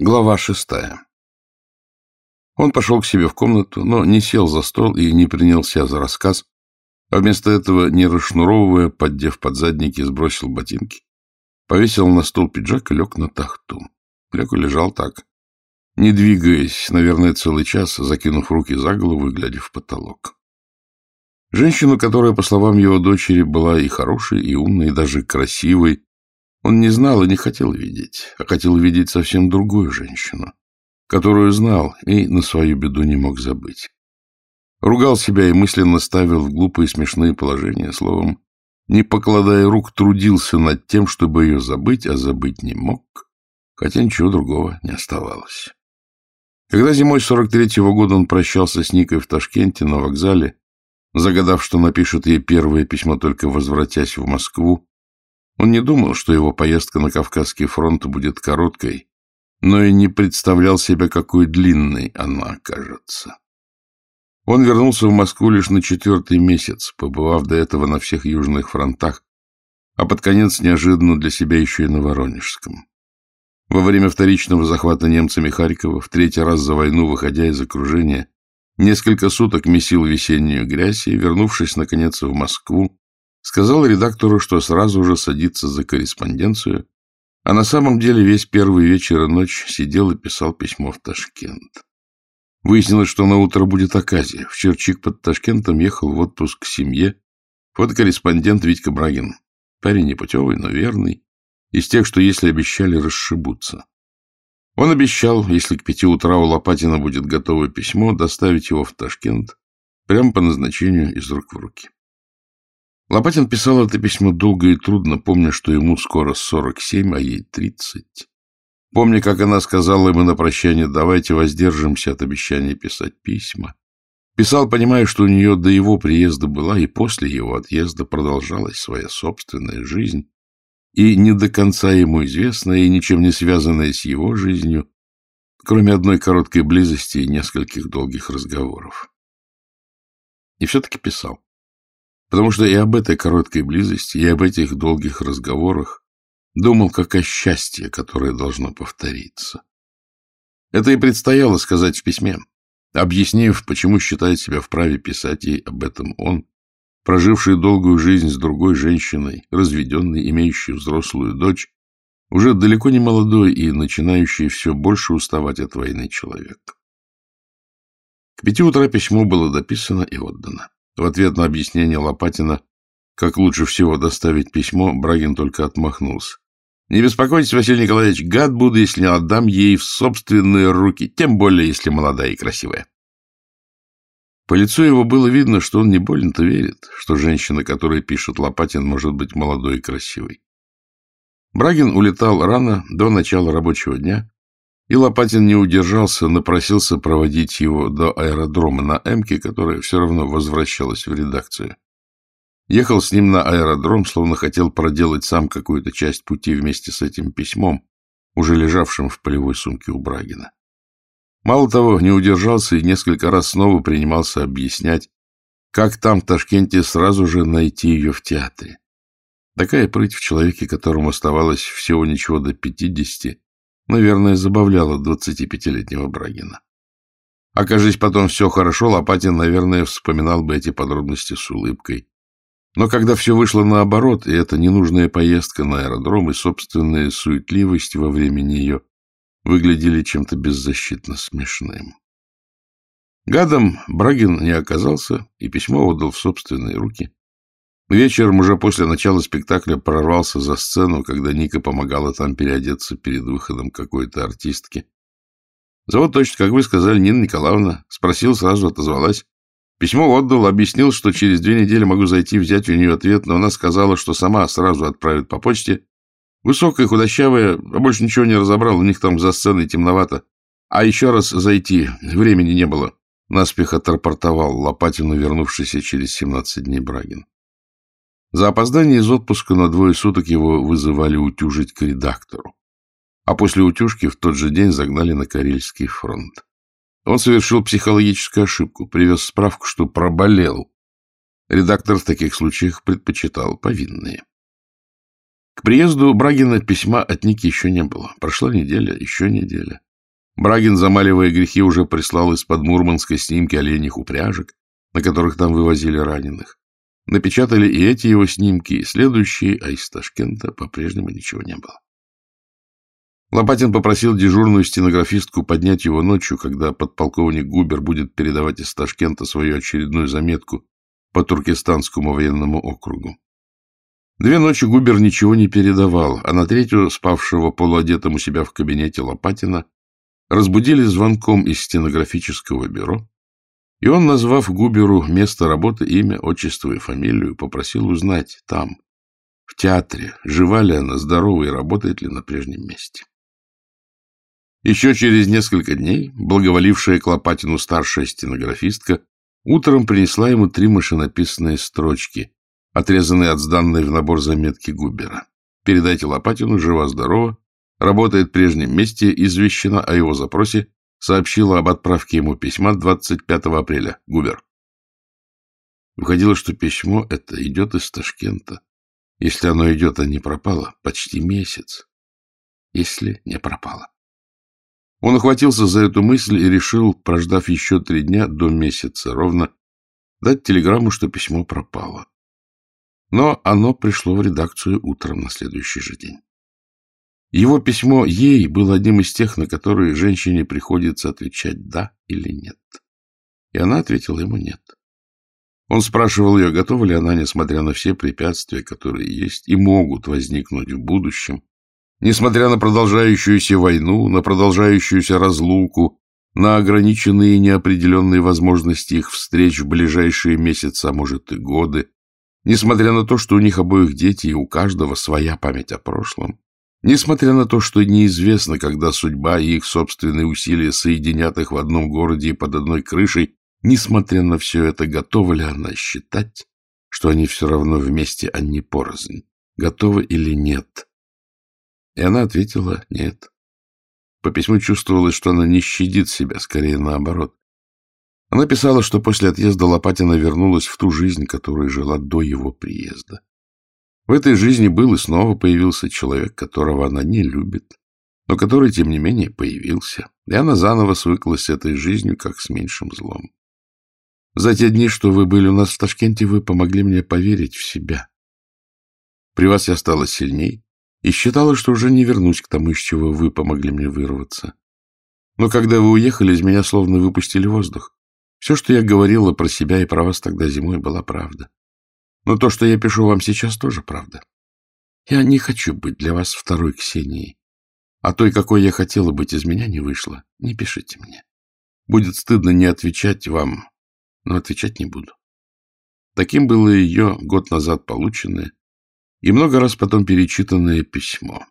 Глава шестая. Он пошел к себе в комнату, но не сел за стол и не принялся за рассказ, а вместо этого, не расшнуровывая, поддев под задники, сбросил ботинки, повесил на стол пиджак и лег на тахту. Лег и лежал так, не двигаясь, наверное, целый час, закинув руки за голову и глядя в потолок. Женщину, которая, по словам его дочери, была и хорошей, и умной, и даже красивой, он не знал и не хотел видеть, а хотел видеть совсем другую женщину, которую знал и на свою беду не мог забыть. Ругал себя и мысленно ставил в глупые смешные положения, словом, не покладая рук, трудился над тем, чтобы ее забыть, а забыть не мог, хотя ничего другого не оставалось. Когда зимой 43-го года он прощался с Никой в Ташкенте на вокзале, загадав, что напишет ей первое письмо, только возвратясь в Москву, он не думал, что его поездка на Кавказский фронт будет короткой, но и не представлял себе, какой длинной она окажется. Он вернулся в Москву лишь на четвертый месяц, побывав до этого на всех южных фронтах, а под конец неожиданно для себя еще и на Воронежском. Во время вторичного захвата немцами Харькова, в третий раз за войну, выходя из окружения, несколько суток месил весеннюю грязь и, вернувшись, наконец, в Москву, Сказал редактору, что сразу же садится за корреспонденцию, а на самом деле весь первый вечер и ночь сидел и писал письмо в Ташкент. Выяснилось, что на утро будет оказия. В Черчик под Ташкентом ехал в отпуск к семье фотокорреспондент Витька Брагин. Парень непутевый, но верный, из тех, что если обещали, расшибутся. Он обещал, если к пяти утра у Лопатина будет готовое письмо, доставить его в Ташкент прямо по назначению из рук в руки. Лопатин писал это письмо долго и трудно, помня, что ему скоро сорок семь, а ей тридцать. Помня, как она сказала ему на прощание, давайте воздержимся от обещания писать письма. Писал, понимая, что у нее до его приезда была и после его отъезда продолжалась своя собственная жизнь, и не до конца ему известная и ничем не связанная с его жизнью, кроме одной короткой близости и нескольких долгих разговоров. И все-таки писал потому что и об этой короткой близости, и об этих долгих разговорах думал как о счастье, которое должно повториться. Это и предстояло сказать в письме, объяснив, почему считает себя вправе писать ей об этом он, проживший долгую жизнь с другой женщиной, разведенной, имеющей взрослую дочь, уже далеко не молодой и начинающий все больше уставать от войны человек. К пяти утра письмо было дописано и отдано. В ответ на объяснение Лопатина, как лучше всего доставить письмо, Брагин только отмахнулся. «Не беспокойтесь, Василий Николаевич, гад буду, если не отдам ей в собственные руки, тем более, если молодая и красивая». По лицу его было видно, что он не больно-то верит, что женщина, которая пишет Лопатин, может быть молодой и красивой. Брагин улетал рано, до начала рабочего дня, и Лопатин не удержался, напросился проводить его до аэродрома на Эмке, которая все равно возвращалась в редакцию. Ехал с ним на аэродром, словно хотел проделать сам какую-то часть пути вместе с этим письмом, уже лежавшим в полевой сумке у Брагина. Мало того, не удержался и несколько раз снова принимался объяснять, как там, в Ташкенте, сразу же найти ее в театре. Такая прыть в человеке, которому оставалось всего ничего до пятидесяти, наверное, забавляло 25-летнего Брагина. Окажись потом все хорошо, Лопатин, наверное, вспоминал бы эти подробности с улыбкой. Но когда все вышло наоборот, и эта ненужная поездка на аэродром и собственная суетливость во время нее выглядели чем-то беззащитно смешным. Гадом Брагин не оказался и письмо отдал в собственные руки. Вечером, уже после начала спектакля, прорвался за сцену, когда Ника помогала там переодеться перед выходом какой-то артистки. Зовут точно, как вы сказали, Нина Николаевна. Спросил, сразу отозвалась. Письмо отдал, объяснил, что через две недели могу зайти взять у нее ответ, но она сказала, что сама сразу отправит по почте. Высокая, худощавая, а больше ничего не разобрал, у них там за сценой темновато. А еще раз зайти времени не было. Наспех отрапортовал Лопатину, вернувшийся через семнадцать дней Брагин. За опоздание из отпуска на двое суток его вызывали утюжить к редактору. А после утюжки в тот же день загнали на Карельский фронт. Он совершил психологическую ошибку, привез справку, что проболел. Редактор в таких случаях предпочитал повинные. К приезду Брагина письма от Ники еще не было. Прошла неделя, еще неделя. Брагин, замаливая грехи, уже прислал из-под Мурманска снимки оленьих упряжек, на которых там вывозили раненых. Напечатали и эти его снимки, и следующие, а из Ташкента по-прежнему ничего не было. Лопатин попросил дежурную стенографистку поднять его ночью, когда подполковник Губер будет передавать из Ташкента свою очередную заметку по Туркестанскому военному округу. Две ночи Губер ничего не передавал, а на третью, спавшего полуодетым у себя в кабинете Лопатина, разбудили звонком из стенографического бюро, и он, назвав Губеру место работы, имя, отчество и фамилию, попросил узнать там, в театре, жива ли она, здорова и работает ли на прежнем месте. Еще через несколько дней благоволившая к Лопатину старшая стенографистка утром принесла ему три машинописные строчки, отрезанные от сданной в набор заметки Губера. «Передайте Лопатину, жива-здорова, работает в прежнем месте, извещена о его запросе, сообщила об отправке ему письма 25 апреля. Губер». Выходило, что письмо это идет из Ташкента. Если оно идет, а не пропало, почти месяц. Если не пропало. Он охватился за эту мысль и решил, прождав еще три дня до месяца ровно, дать телеграмму, что письмо пропало. Но оно пришло в редакцию утром на следующий же день. Его письмо ей было одним из тех, на которые женщине приходится отвечать «да» или «нет». И она ответила ему «нет». Он спрашивал ее, готова ли она, несмотря на все препятствия, которые есть и могут возникнуть в будущем, несмотря на продолжающуюся войну, на продолжающуюся разлуку, на ограниченные и неопределенные возможности их встреч в ближайшие месяцы, а может и годы, несмотря на то, что у них обоих дети и у каждого своя память о прошлом, несмотря на то, что неизвестно, когда судьба и их собственные усилия соединят их в одном городе и под одной крышей, несмотря на все это, готова ли она считать, что они все равно вместе, а не порознь? Готова или нет? И она ответила «нет». По письму чувствовалось, что она не щадит себя, скорее наоборот. Она писала, что после отъезда Лопатина вернулась в ту жизнь, которую жила до его приезда. В этой жизни был и снова появился человек, которого она не любит, но который, тем не менее, появился, и она заново свыклась с этой жизнью, как с меньшим злом. За те дни, что вы были у нас в Ташкенте, вы помогли мне поверить в себя. При вас я стала сильней и считала, что уже не вернусь к тому, из чего вы помогли мне вырваться. Но когда вы уехали, из меня словно выпустили воздух. Все, что я говорила про себя и про вас тогда зимой, была правда. Но то, что я пишу вам сейчас, тоже правда. Я не хочу быть для вас второй Ксенией. А той, какой я хотела быть, из меня не вышло. Не пишите мне. Будет стыдно не отвечать вам, но отвечать не буду. Таким было ее год назад полученное и много раз потом перечитанное письмо.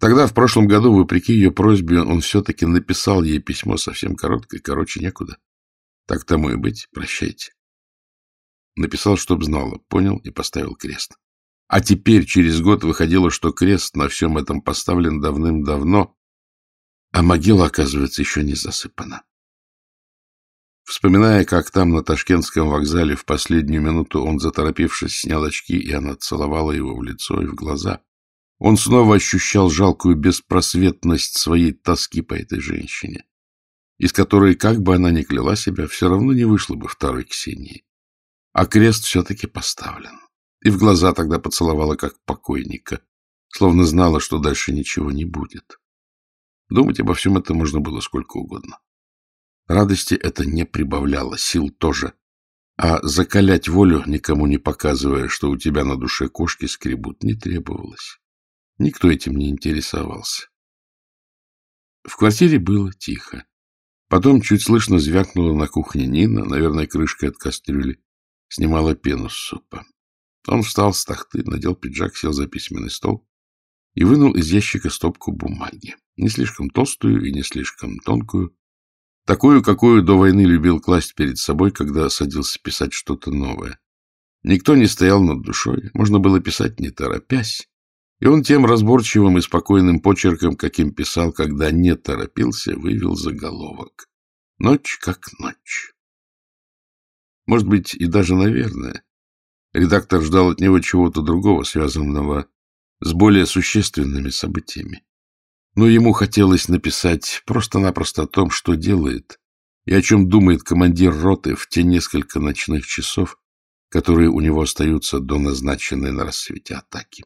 Тогда, в прошлом году, вопреки ее просьбе, он все-таки написал ей письмо совсем короткое, короче некуда. Так тому и быть, прощайте. Написал, чтоб знала, понял и поставил крест. А теперь, через год, выходило, что крест на всем этом поставлен давным-давно, а могила, оказывается, еще не засыпана. Вспоминая, как там на Ташкентском вокзале в последнюю минуту он, заторопившись, снял очки, и она целовала его в лицо и в глаза, он снова ощущал жалкую беспросветность своей тоски по этой женщине из которой, как бы она ни кляла себя, все равно не вышла бы второй Ксении. А крест все-таки поставлен. И в глаза тогда поцеловала, как покойника, словно знала, что дальше ничего не будет. Думать обо всем этом можно было сколько угодно. Радости это не прибавляло, сил тоже. А закалять волю, никому не показывая, что у тебя на душе кошки скребут, не требовалось. Никто этим не интересовался. В квартире было тихо. Потом чуть слышно звякнула на кухне Нина, наверное, крышкой от кастрюли, снимала пену с супа. Он встал с тахты, надел пиджак, сел за письменный стол и вынул из ящика стопку бумаги. Не слишком толстую и не слишком тонкую, такую, какую до войны любил класть перед собой, когда садился писать что-то новое. Никто не стоял над душой, можно было писать не торопясь, и он тем разборчивым и спокойным почерком, каким писал, когда не торопился, вывел заголовок. Ночь как ночь. Может быть, и даже наверное. Редактор ждал от него чего-то другого, связанного с более существенными событиями. но ему хотелось написать просто-напросто о том, что делает и о чем думает командир роты в те несколько ночных часов, которые у него остаются до назначенной на рассвете атаки.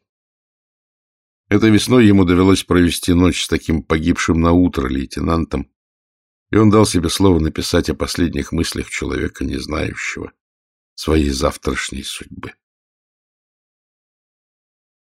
Этой весной ему довелось провести ночь с таким погибшим на утро лейтенантом, и он дал себе слово написать о последних мыслях человека, не знающего своей завтрашней судьбы.